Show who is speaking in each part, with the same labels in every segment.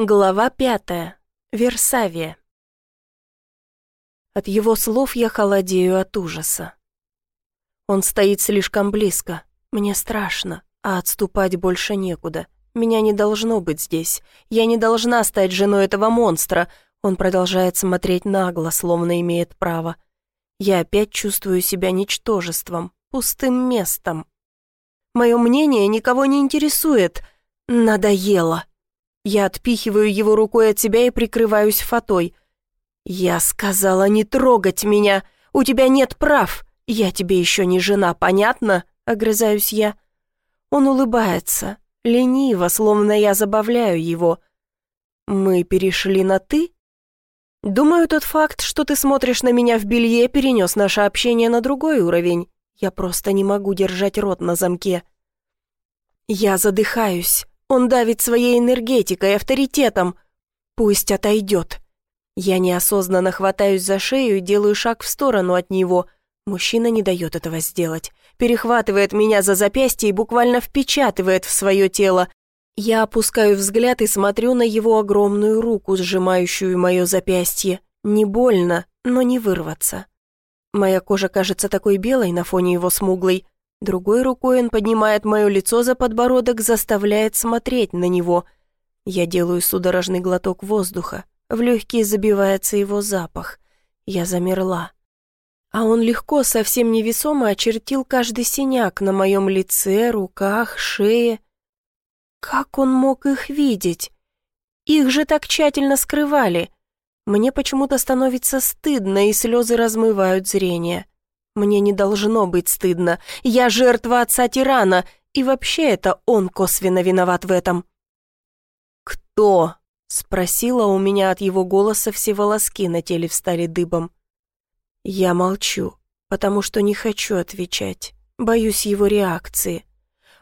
Speaker 1: Глава пятая. Версавия. От его слов я холодею от ужаса. Он стоит слишком близко. Мне страшно, а отступать больше некуда. Меня не должно быть здесь. Я не должна стать женой этого монстра. Он продолжает смотреть нагло, словно имеет право. Я опять чувствую себя ничтожеством, пустым местом. Мое мнение никого не интересует. Надоело. Я отпихиваю его рукой от себя и прикрываюсь фатой. «Я сказала не трогать меня! У тебя нет прав! Я тебе еще не жена, понятно?» — огрызаюсь я. Он улыбается, лениво, словно я забавляю его. «Мы перешли на «ты»?» «Думаю, тот факт, что ты смотришь на меня в белье, перенес наше общение на другой уровень. Я просто не могу держать рот на замке». Я задыхаюсь. Он давит своей энергетикой, авторитетом. Пусть отойдет. Я неосознанно хватаюсь за шею и делаю шаг в сторону от него. Мужчина не дает этого сделать. Перехватывает меня за запястье и буквально впечатывает в свое тело. Я опускаю взгляд и смотрю на его огромную руку, сжимающую мое запястье. Не больно, но не вырваться. Моя кожа кажется такой белой на фоне его смуглой. Другой рукой он поднимает мое лицо за подбородок, заставляет смотреть на него. Я делаю судорожный глоток воздуха. В легкие забивается его запах. Я замерла. А он легко, совсем невесомо очертил каждый синяк на моем лице, руках, шее. Как он мог их видеть? Их же так тщательно скрывали. Мне почему-то становится стыдно, и слезы размывают зрение. Мне не должно быть стыдно. Я жертва отца тирана, и вообще это он косвенно виноват в этом. «Кто?» — спросила у меня от его голоса все волоски на теле встали дыбом. Я молчу, потому что не хочу отвечать. Боюсь его реакции.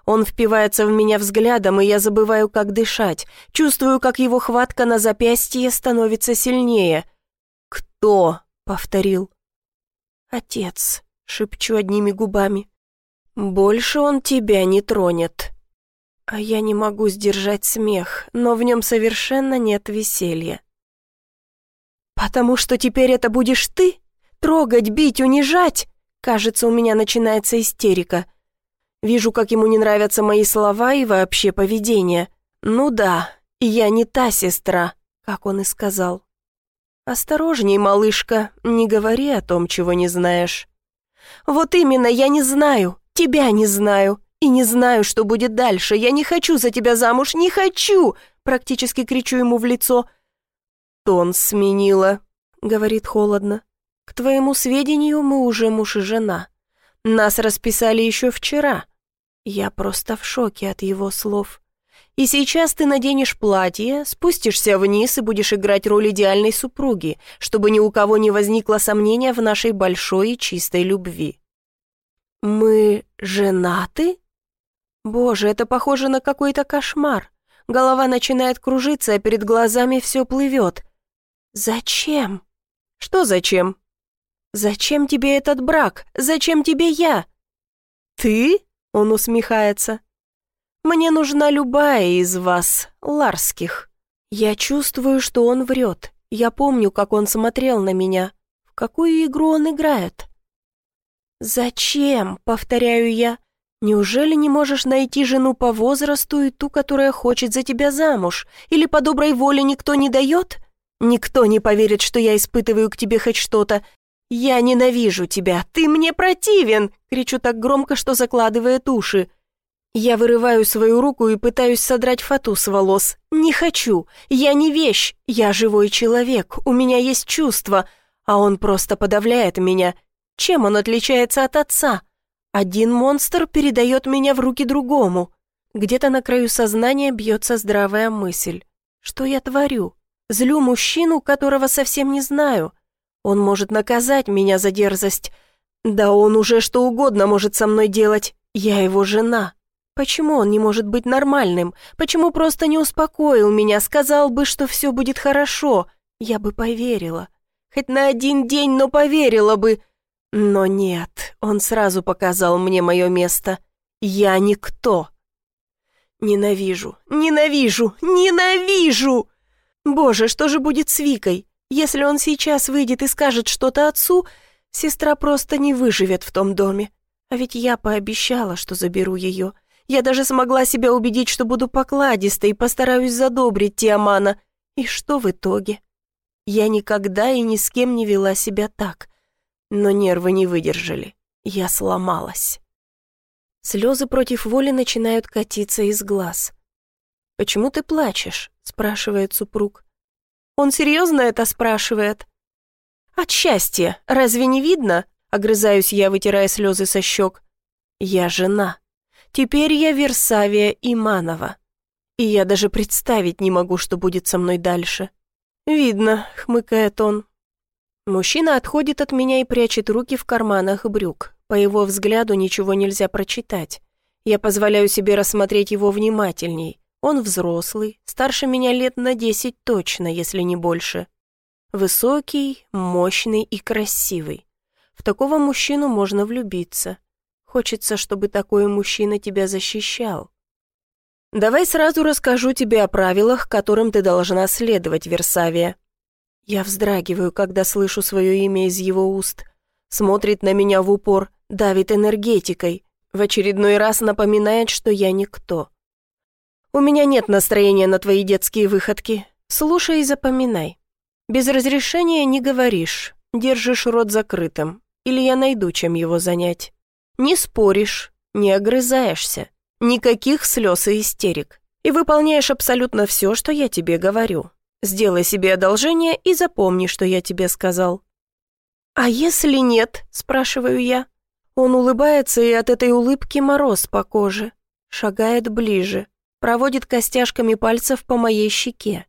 Speaker 1: Он впивается в меня взглядом, и я забываю, как дышать. Чувствую, как его хватка на запястье становится сильнее. «Кто?» — повторил. «Отец», шепчу одними губами. «Больше он тебя не тронет». А я не могу сдержать смех, но в нем совершенно нет веселья. «Потому что теперь это будешь ты? Трогать, бить, унижать?» Кажется, у меня начинается истерика. Вижу, как ему не нравятся мои слова и вообще поведение. Ну да, я не та сестра, как он и сказал. «Осторожней, малышка, не говори о том, чего не знаешь». «Вот именно, я не знаю, тебя не знаю, и не знаю, что будет дальше. Я не хочу за тебя замуж, не хочу!» Практически кричу ему в лицо. «Тон сменила», — говорит холодно. «К твоему сведению, мы уже муж и жена. Нас расписали еще вчера». Я просто в шоке от его слов. И сейчас ты наденешь платье, спустишься вниз и будешь играть роль идеальной супруги, чтобы ни у кого не возникло сомнения в нашей большой и чистой любви. Мы женаты? Боже, это похоже на какой-то кошмар. Голова начинает кружиться, а перед глазами все плывет. Зачем? Что зачем? Зачем тебе этот брак? Зачем тебе я? Ты? Он усмехается. Мне нужна любая из вас, ларских. Я чувствую, что он врет. Я помню, как он смотрел на меня. В какую игру он играет? «Зачем?» — повторяю я. «Неужели не можешь найти жену по возрасту и ту, которая хочет за тебя замуж? Или по доброй воле никто не дает? Никто не поверит, что я испытываю к тебе хоть что-то. Я ненавижу тебя, ты мне противен!» — кричу так громко, что закладывает уши. Я вырываю свою руку и пытаюсь содрать фату с волос. Не хочу. Я не вещь. Я живой человек. У меня есть чувства. А он просто подавляет меня. Чем он отличается от отца? Один монстр передает меня в руки другому. Где-то на краю сознания бьется здравая мысль. Что я творю? Злю мужчину, которого совсем не знаю. Он может наказать меня за дерзость. Да он уже что угодно может со мной делать. Я его жена. Почему он не может быть нормальным? Почему просто не успокоил меня, сказал бы, что все будет хорошо? Я бы поверила. Хоть на один день, но поверила бы. Но нет, он сразу показал мне мое место. Я никто. Ненавижу, ненавижу, ненавижу! Боже, что же будет с Викой? Если он сейчас выйдет и скажет что-то отцу, сестра просто не выживет в том доме. А ведь я пообещала, что заберу ее. Я даже смогла себя убедить, что буду покладистой и постараюсь задобрить Тиамана. И что в итоге? Я никогда и ни с кем не вела себя так. Но нервы не выдержали. Я сломалась. Слезы против воли начинают катиться из глаз. «Почему ты плачешь?» — спрашивает супруг. «Он серьезно это спрашивает?» «От счастья. Разве не видно?» — огрызаюсь я, вытирая слезы со щек. «Я жена. Теперь я Версавия Иманова. И я даже представить не могу, что будет со мной дальше». «Видно», — хмыкает он. Мужчина отходит от меня и прячет руки в карманах брюк. По его взгляду ничего нельзя прочитать. Я позволяю себе рассмотреть его внимательней. Он взрослый, старше меня лет на десять точно, если не больше. Высокий, мощный и красивый. В такого мужчину можно влюбиться. Хочется, чтобы такой мужчина тебя защищал. Давай сразу расскажу тебе о правилах, которым ты должна следовать, Версавия. Я вздрагиваю, когда слышу свое имя из его уст. Смотрит на меня в упор, давит энергетикой, в очередной раз напоминает, что я никто. У меня нет настроения на твои детские выходки. Слушай и запоминай. Без разрешения не говоришь, держишь рот закрытым, или я найду, чем его занять. Не споришь, не огрызаешься, никаких слез и истерик. И выполняешь абсолютно все, что я тебе говорю. Сделай себе одолжение и запомни, что я тебе сказал. «А если нет?» – спрашиваю я. Он улыбается, и от этой улыбки мороз по коже. Шагает ближе, проводит костяшками пальцев по моей щеке.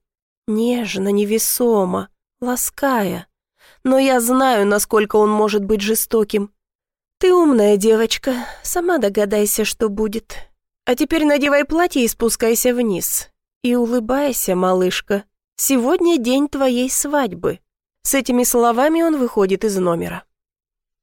Speaker 1: Нежно, невесомо, лаская. Но я знаю, насколько он может быть жестоким. Ты умная девочка, сама догадайся, что будет. А теперь надевай платье и спускайся вниз. И улыбайся, малышка. Сегодня день твоей свадьбы. С этими словами он выходит из номера.